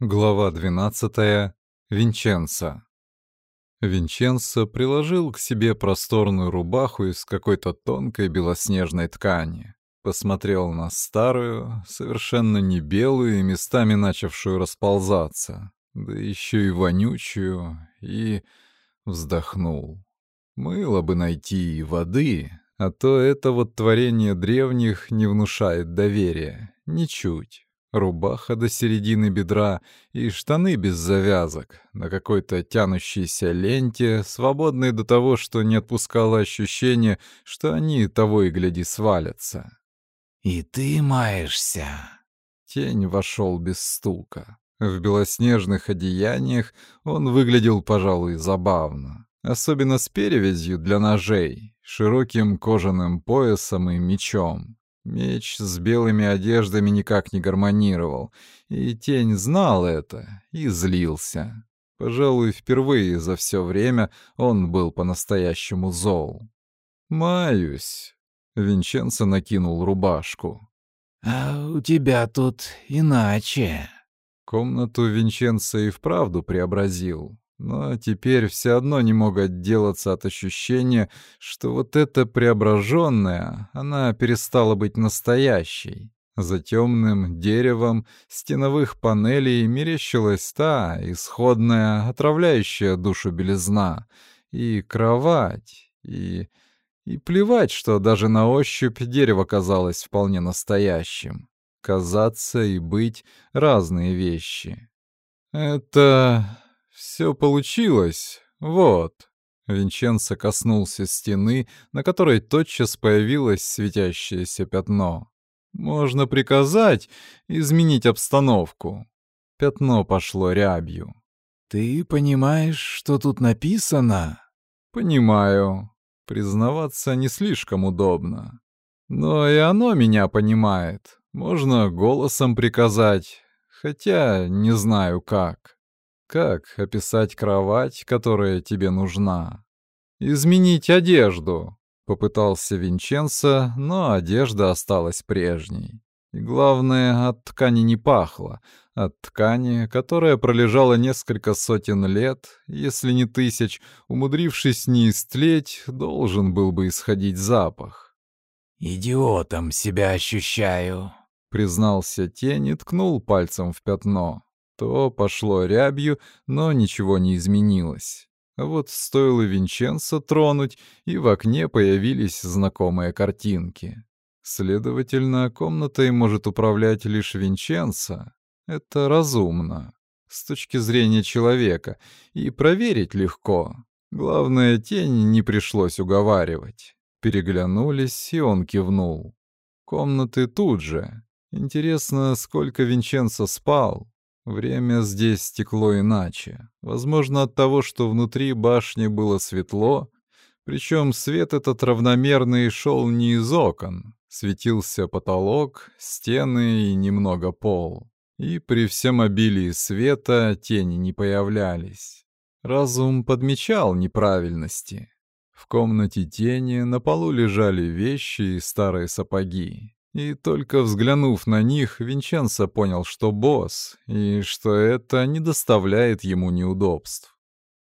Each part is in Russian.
Глава 12. Винченцо. Винченцо приложил к себе просторную рубаху из какой-то тонкой белоснежной ткани. Посмотрел на старую, совершенно не белую и местами начавшую расползаться, да еще и вонючую, и вздохнул. Мыло бы найти и воды, а то это вот творение древних не внушает доверия, ничуть. Рубаха до середины бедра и штаны без завязок, на какой-то тянущейся ленте, свободные до того, что не отпускало ощущение, что они того и гляди свалятся. «И ты маешься?» Тень вошел без стука. В белоснежных одеяниях он выглядел, пожалуй, забавно. Особенно с перевязью для ножей, широким кожаным поясом и мечом. Меч с белыми одеждами никак не гармонировал, и тень знал это и злился. Пожалуй, впервые за все время он был по-настоящему зол. «Маюсь», — Винченцо накинул рубашку. «А у тебя тут иначе». Комнату Винченцо и вправду преобразил. Но теперь все одно не мог отделаться от ощущения, что вот эта преображенная, она перестала быть настоящей. За темным деревом стеновых панелей мерещилась та исходная, отравляющая душу белизна. И кровать, и... И плевать, что даже на ощупь дерево казалось вполне настоящим. Казаться и быть — разные вещи. Это все получилось. Вот. Винченцо коснулся стены, на которой тотчас появилось светящееся пятно. Можно приказать изменить обстановку. Пятно пошло рябью. «Ты понимаешь, что тут написано?» «Понимаю. Признаваться не слишком удобно. Но и оно меня понимает. Можно голосом приказать, хотя не знаю как». Как описать кровать, которая тебе нужна? Изменить одежду, попытался Винченцо, но одежда осталась прежней. И главное, от ткани не пахло, от ткани, которая пролежала несколько сотен лет, если не тысяч, умудрившись не истлеть, должен был бы исходить запах. «Идиотом себя ощущаю», — признался тень и ткнул пальцем в пятно. То пошло рябью, но ничего не изменилось. Вот стоило Винченцо тронуть, и в окне появились знакомые картинки. Следовательно, комнатой может управлять лишь Винченцо. Это разумно. С точки зрения человека. И проверить легко. Главное, тень не пришлось уговаривать. Переглянулись, и он кивнул. Комнаты тут же. Интересно, сколько Винченцо спал? Время здесь стекло иначе. Возможно, от того, что внутри башни было светло, причем свет этот равномерный шел не из окон. Светился потолок, стены и немного пол. И при всем обилии света тени не появлялись. Разум подмечал неправильности. В комнате тени на полу лежали вещи и старые сапоги. И только взглянув на них, Винченцо понял, что босс, и что это не доставляет ему неудобств.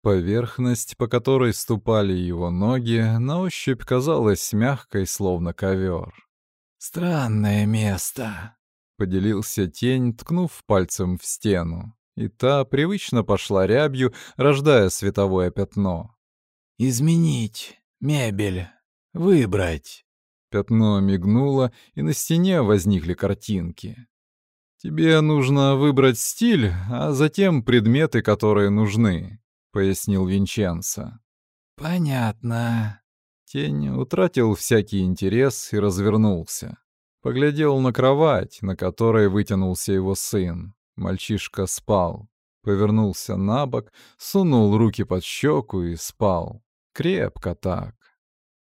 Поверхность, по которой ступали его ноги, на ощупь казалась мягкой, словно ковер. «Странное место», — поделился тень, ткнув пальцем в стену. И та привычно пошла рябью, рождая световое пятно. «Изменить мебель, выбрать». Пятно мигнуло, и на стене возникли картинки. «Тебе нужно выбрать стиль, а затем предметы, которые нужны», — пояснил Винченцо. «Понятно». Тень утратил всякий интерес и развернулся. Поглядел на кровать, на которой вытянулся его сын. Мальчишка спал. Повернулся на бок, сунул руки под щеку и спал. Крепко так.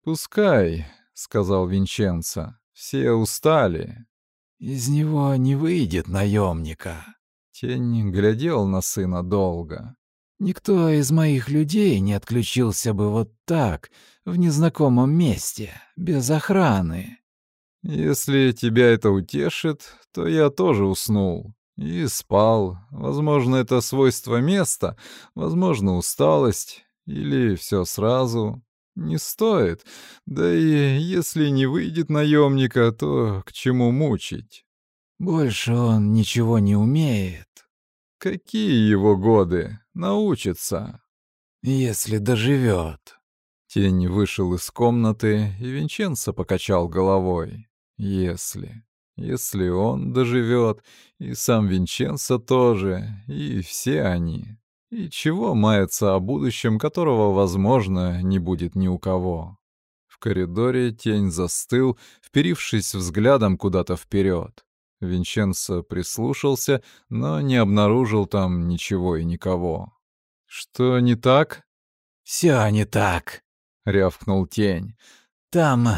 «Пускай», — сказал Винченцо. «Все устали». «Из него не выйдет наемника». Тень глядел на сына долго. «Никто из моих людей не отключился бы вот так, в незнакомом месте, без охраны». «Если тебя это утешит, то я тоже уснул. И спал. Возможно, это свойство места, возможно, усталость. Или все сразу. Не стоит. Да и если не выйдет наемника, то к чему мучить? Больше он ничего не умеет. Какие его годы? Научится. Если доживет. Тень вышел из комнаты, и Винченцо покачал головой. Если. Если он доживет, и сам Винченцо тоже, и все они. И чего мается о будущем, которого, возможно, не будет ни у кого? В коридоре тень застыл, вперившись взглядом куда-то вперед. Винченцо прислушался, но не обнаружил там ничего и никого. «Что не так?» «Все не так», — рявкнул тень. «Там...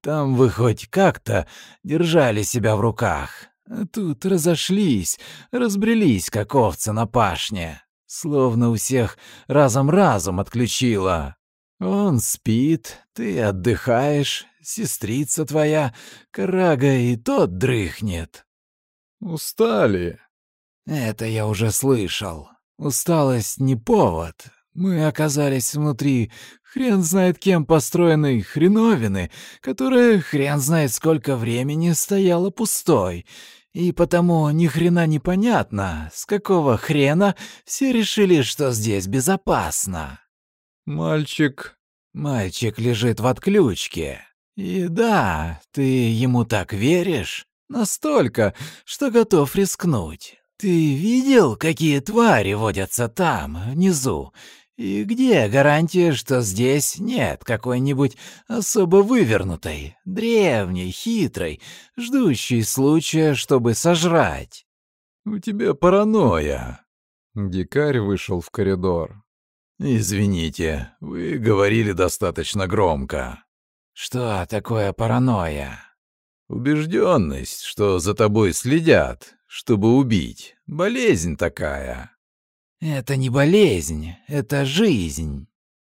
там вы хоть как-то держали себя в руках. Тут разошлись, разбрелись, как овцы на пашне. Словно у всех разом-разом отключила. Он спит, ты отдыхаешь, сестрица твоя, Карага и тот дрыхнет. Устали. Это я уже слышал. Усталость не повод. Мы оказались внутри хрен знает кем построенной хреновины, которая хрен знает сколько времени стояла пустой, и потому ни хрена не понятно, с какого хрена все решили, что здесь безопасно. Мальчик... Мальчик лежит в отключке. И да, ты ему так веришь? Настолько, что готов рискнуть. Ты видел, какие твари водятся там, внизу? И где гарантия, что здесь нет какой-нибудь особо вывернутой, древней, хитрой, ждущей случая, чтобы сожрать? У тебя паранойя. Дикарь вышел в коридор. Извините, вы говорили достаточно громко. Что такое паранойя? Убежденность, что за тобой следят, чтобы убить. Болезнь такая. «Это не болезнь, это жизнь».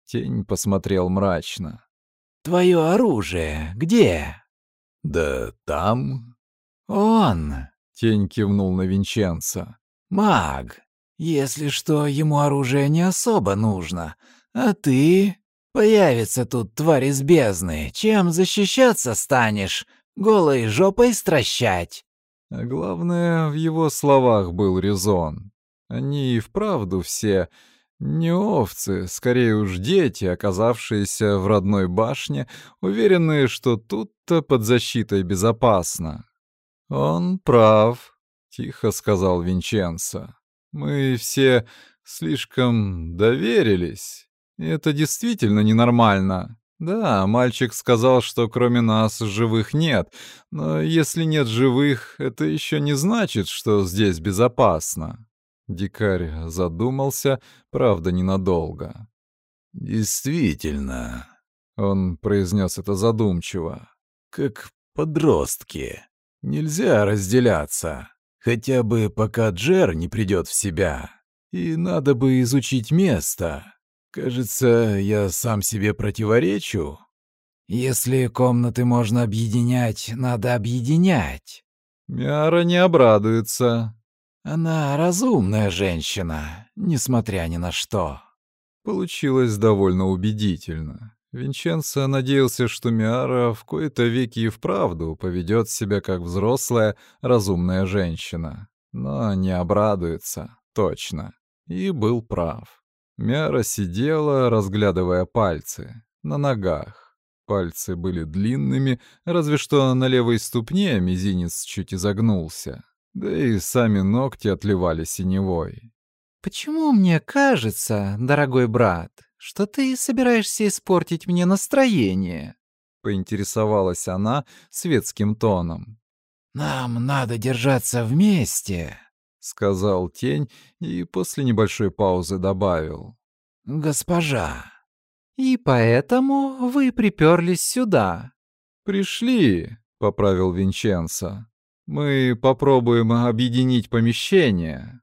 Тень посмотрел мрачно. «Твое оружие где?» «Да там». «Он!» — тень кивнул на Винченца. «Маг. Если что, ему оружие не особо нужно. А ты? Появится тут тварь из бездны. Чем защищаться станешь? Голой жопой стращать?» А главное, в его словах был резон. Они и вправду все не овцы, скорее уж дети, оказавшиеся в родной башне, уверенные, что тут-то под защитой безопасно. «Он прав», — тихо сказал Винченцо. «Мы все слишком доверились. И это действительно ненормально. Да, мальчик сказал, что кроме нас живых нет, но если нет живых, это еще не значит, что здесь безопасно. Дикарь задумался, правда, ненадолго. «Действительно», — он произнес это задумчиво, — «как подростки. Нельзя разделяться, хотя бы пока Джер не придет в себя. И надо бы изучить место. Кажется, я сам себе противоречу. Если комнаты можно объединять, надо объединять». Мяра не обрадуется, она разумная женщина, несмотря ни на что. Получилось довольно убедительно. Винченцо надеялся, что Миара в кои-то веки и вправду поведет себя как взрослая, разумная женщина. Но не обрадуется, точно. И был прав. Миара сидела, разглядывая пальцы, на ногах. Пальцы были длинными, разве что на левой ступне мизинец чуть изогнулся. Да и сами ногти отливали синевой. «Почему мне кажется, дорогой брат, что ты собираешься испортить мне настроение?» — поинтересовалась она светским тоном. «Нам надо держаться вместе», — сказал тень и после небольшой паузы добавил. «Госпожа». «И поэтому вы приперлись сюда?» «Пришли», — поправил Винченцо. Мы попробуем объединить помещение.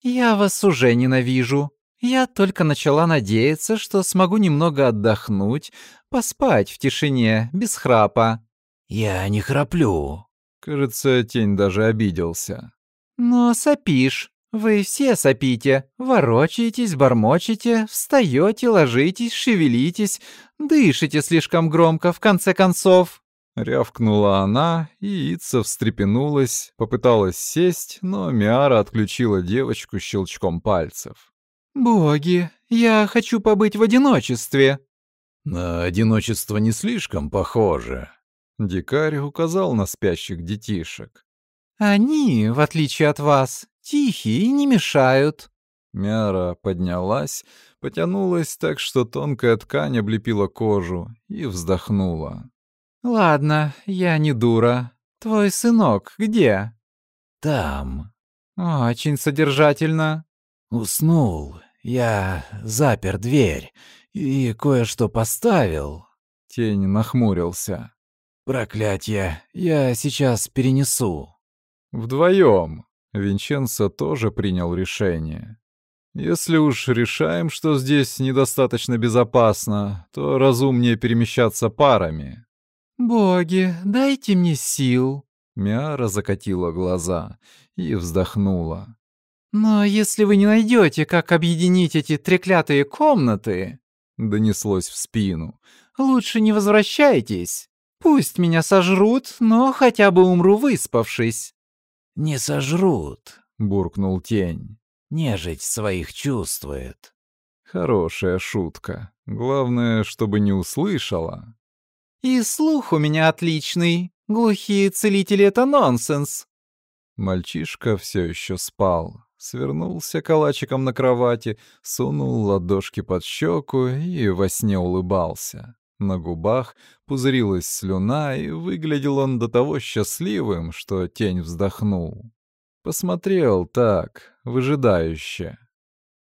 Я вас уже ненавижу. Я только начала надеяться, что смогу немного отдохнуть, поспать в тишине, без храпа. Я не храплю. Кажется, тень даже обиделся. «Но сопишь. Вы все сопите. Ворочаетесь, бормочете, встаете, ложитесь, шевелитесь, дышите слишком громко, в конце концов». Рявкнула она, и Ица встрепенулась, попыталась сесть, но Миара отключила девочку щелчком пальцев. «Боги, я хочу побыть в одиночестве». «На одиночество не слишком похоже», — дикарь указал на спящих детишек. «Они, в отличие от вас, тихие и не мешают». Мяра поднялась, потянулась так, что тонкая ткань облепила кожу, и вздохнула. «Ладно, я не дура. Твой сынок где?» «Там». «Очень содержательно». «Уснул. Я запер дверь и кое-что поставил». Тень нахмурился. «Проклятье, я сейчас перенесу». «Вдвоем». Винченцо тоже принял решение. Если уж решаем, что здесь недостаточно безопасно, то разумнее перемещаться парами. «Боги, дайте мне сил!» Миара закатила глаза и вздохнула. «Но если вы не найдете, как объединить эти треклятые комнаты...» Донеслось в спину. «Лучше не возвращайтесь. Пусть меня сожрут, но хотя бы умру выспавшись». «Не сожрут», — буркнул тень. «Нежить своих чувствует». Хорошая шутка. Главное, чтобы не услышала. И слух у меня отличный. Глухие целители — это нонсенс. Мальчишка все еще спал. Свернулся калачиком на кровати, сунул ладошки под щеку и во сне улыбался. На губах пузырилась слюна, и выглядел он до того счастливым, что тень вздохнул. Посмотрел так, выжидающе.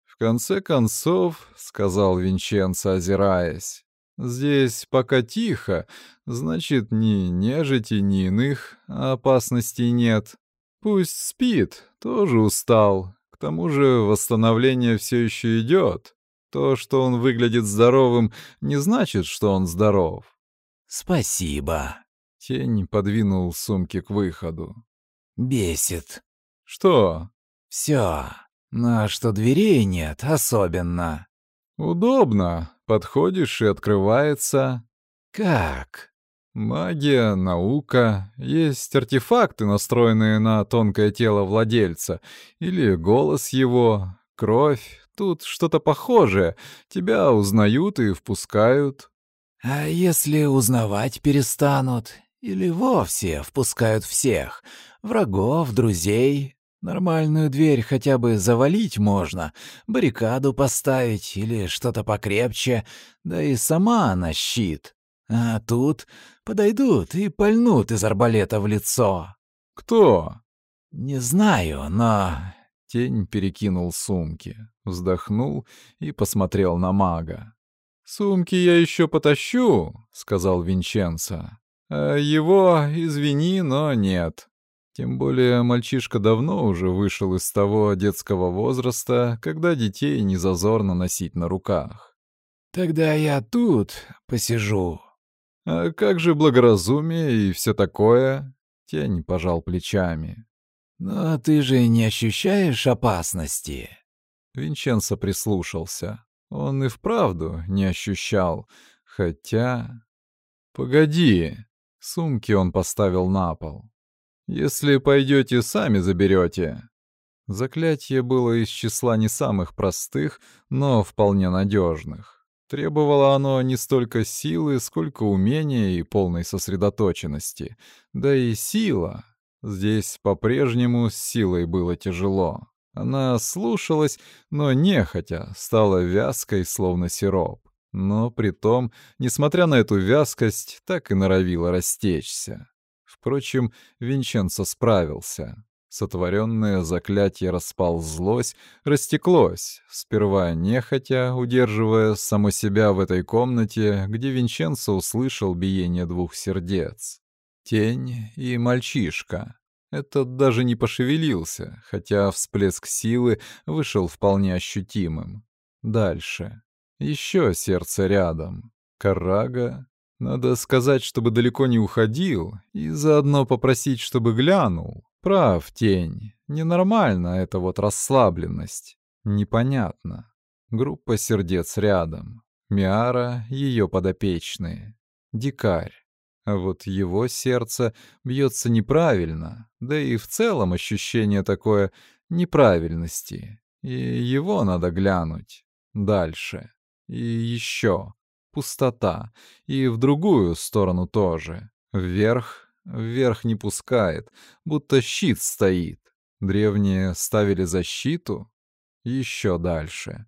«В конце концов», — сказал Винченцо, озираясь, Здесь пока тихо, значит, ни нежити, ни иных опасностей нет. Пусть спит, тоже устал. К тому же восстановление все еще идет. То, что он выглядит здоровым, не значит, что он здоров. «Спасибо». Тень подвинул сумки к выходу. «Бесит». «Что?» «Все. Но что дверей нет, особенно». «Удобно. Подходишь, и открывается... Как? Магия, наука. Есть артефакты, настроенные на тонкое тело владельца. Или голос его, кровь. Тут что-то похожее. Тебя узнают и впускают. А если узнавать перестанут? Или вовсе впускают всех? Врагов, друзей, Нормальную дверь хотя бы завалить можно, баррикаду поставить или что-то покрепче, да и сама она щит. А тут подойдут и пальнут из арбалета в лицо. Кто? Не знаю, но... Тень перекинул сумки, вздохнул и посмотрел на мага. «Сумки я еще потащу», — сказал Винченцо. «А его, извини, но нет. Тем более мальчишка давно уже вышел из того детского возраста, когда детей не зазорно носить на руках. «Тогда я тут посижу». «А как же благоразумие и все такое?» Тень пожал плечами. «Но ты же не ощущаешь опасности?» Винченцо прислушался. Он и вправду не ощущал, хотя... «Погоди!» Сумки он поставил на пол. Если пойдете, сами заберете. Заклятие было из числа не самых простых, но вполне надежных. Требовало оно не столько силы, сколько умения и полной сосредоточенности. Да и сила. Здесь по-прежнему с силой было тяжело. Она слушалась, но нехотя, стала вязкой, словно сироп. Но при том, несмотря на эту вязкость, так и норовила растечься. Впрочем, Винченцо справился. Сотворенное заклятие расползлось, растеклось, сперва нехотя, удерживая само себя в этой комнате, где Винченцо услышал биение двух сердец. Тень и мальчишка. Этот даже не пошевелился, хотя всплеск силы вышел вполне ощутимым. Дальше. Еще сердце рядом. Карага надо сказать, чтобы далеко не уходил, и заодно попросить, чтобы глянул. Прав, тень. Ненормально эта вот расслабленность. Непонятно. Группа сердец рядом. Миара — ее подопечные. Дикарь. А вот его сердце бьется неправильно, да и в целом ощущение такое неправильности. И его надо глянуть. Дальше. И еще. Пустота. И в другую сторону тоже. Вверх. Вверх не пускает. Будто щит стоит. Древние ставили защиту. Еще дальше.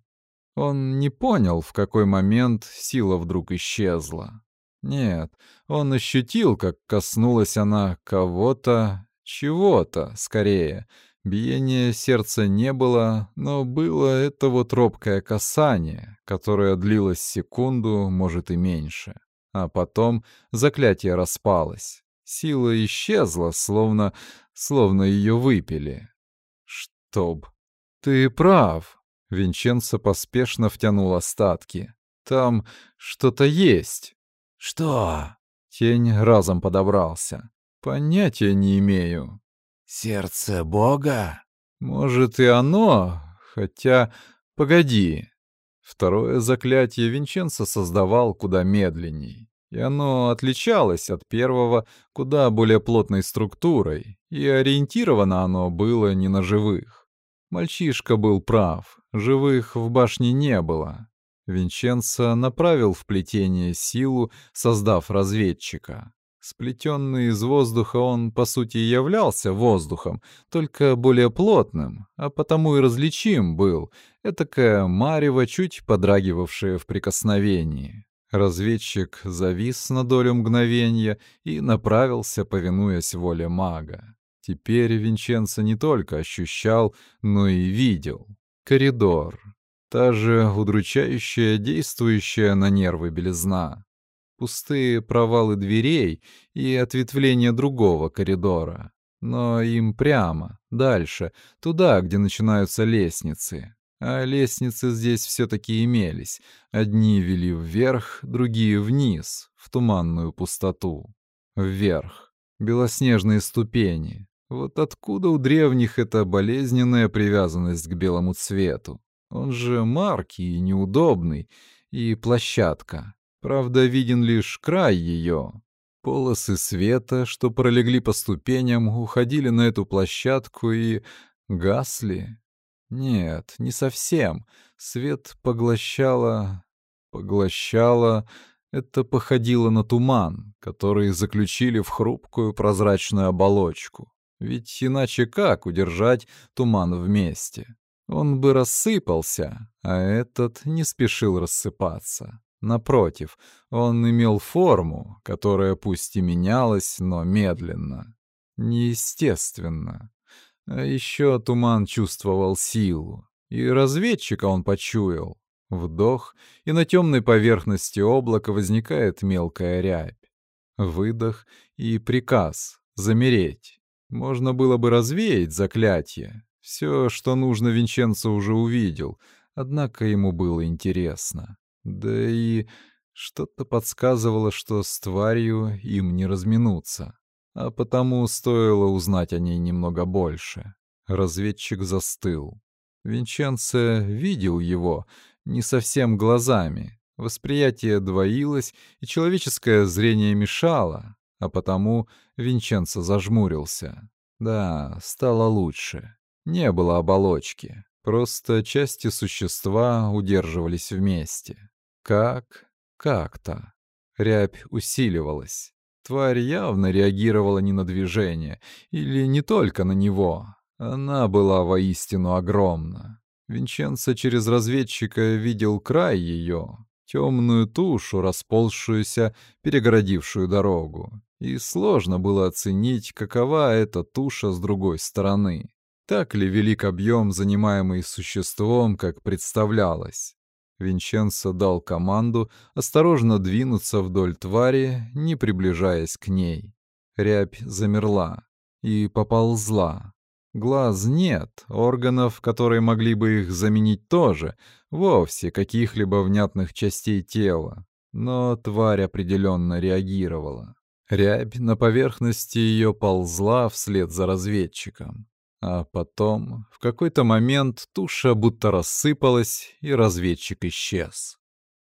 Он не понял, в какой момент сила вдруг исчезла. Нет, он ощутил, как коснулась она кого-то, чего-то, скорее. Биения сердца не было, но было это вот робкое касание, которое длилось секунду, может и меньше. А потом заклятие распалось. Сила исчезла, словно... словно ее выпили. Чтоб... Ты прав. Винченцо поспешно втянул остатки. Там что-то есть. «Что?» Тень разом подобрался. «Понятия не имею». «Сердце Бога?» «Может, и оно, хотя... Погоди». Второе заклятие Винченцо создавал куда медленней, и оно отличалось от первого куда более плотной структурой, и ориентировано оно было не на живых. Мальчишка был прав, живых в башне не было, Винченцо направил в плетение силу, создав разведчика. Сплетенный из воздуха он, по сути, являлся воздухом, только более плотным, а потому и различим был, этакое марево, чуть подрагивавшее в прикосновении. Разведчик завис на долю мгновения и направился, повинуясь воле мага. Теперь Винченцо не только ощущал, но и видел. Коридор, Та же удручающая, действующая на нервы белизна. Пустые провалы дверей и ответвление другого коридора. Но им прямо, дальше, туда, где начинаются лестницы. А лестницы здесь все-таки имелись. Одни вели вверх, другие вниз, в туманную пустоту. Вверх. Белоснежные ступени. Вот откуда у древних эта болезненная привязанность к белому цвету? Он же маркий и неудобный, и площадка. Правда, виден лишь край ее. Полосы света, что пролегли по ступеням, уходили на эту площадку и гасли. Нет, не совсем. Свет поглощало... поглощало... Это походило на туман, который заключили в хрупкую прозрачную оболочку. Ведь иначе как удержать туман вместе? он бы рассыпался, а этот не спешил рассыпаться. Напротив, он имел форму, которая пусть и менялась, но медленно. Неестественно. А еще туман чувствовал силу, и разведчика он почуял. Вдох, и на темной поверхности облака возникает мелкая рябь. Выдох и приказ — замереть. Можно было бы развеять заклятие, все, что нужно, Винченцо уже увидел, однако ему было интересно. Да и что-то подсказывало, что с тварью им не разминуться. А потому стоило узнать о ней немного больше. Разведчик застыл. Винченцо видел его не совсем глазами. Восприятие двоилось, и человеческое зрение мешало, а потому Винченцо зажмурился. Да, стало лучше. Не было оболочки, просто части существа удерживались вместе. Как? Как-то. Рябь усиливалась. Тварь явно реагировала не на движение, или не только на него. Она была воистину огромна. Винченцо через разведчика видел край ее, темную тушу, расползшуюся, перегородившую дорогу. И сложно было оценить, какова эта туша с другой стороны. Так ли велик объем, занимаемый существом, как представлялось? Винченцо дал команду осторожно двинуться вдоль твари, не приближаясь к ней. Рябь замерла и поползла. Глаз нет, органов, которые могли бы их заменить тоже, вовсе каких-либо внятных частей тела. Но тварь определенно реагировала. Рябь на поверхности ее ползла вслед за разведчиком. А потом, в какой-то момент, туша будто рассыпалась, и разведчик исчез.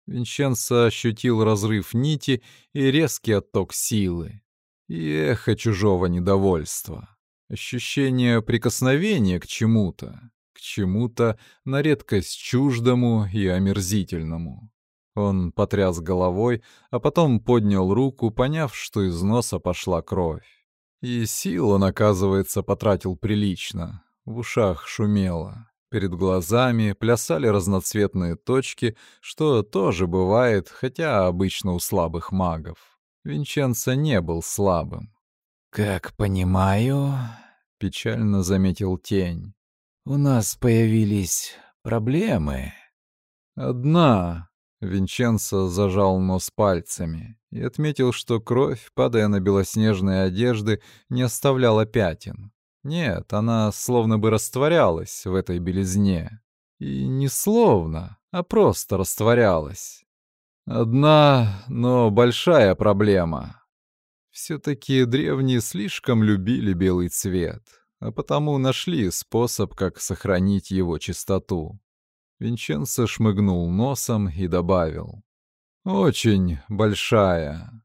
Винченцо ощутил разрыв нити и резкий отток силы. И эхо чужого недовольства. Ощущение прикосновения к чему-то, к чему-то на редкость чуждому и омерзительному. Он потряс головой, а потом поднял руку, поняв, что из носа пошла кровь. И сил он, оказывается, потратил прилично. В ушах шумело. Перед глазами плясали разноцветные точки, что тоже бывает, хотя обычно у слабых магов. Винченцо не был слабым. «Как понимаю», — печально заметил тень, — «у нас появились проблемы». «Одна», Винченцо зажал нос пальцами и отметил, что кровь, падая на белоснежные одежды, не оставляла пятен. Нет, она словно бы растворялась в этой белизне. И не словно, а просто растворялась. Одна, но большая проблема. Все-таки древние слишком любили белый цвет, а потому нашли способ, как сохранить его чистоту. Винченцо шмыгнул носом и добавил. «Очень большая».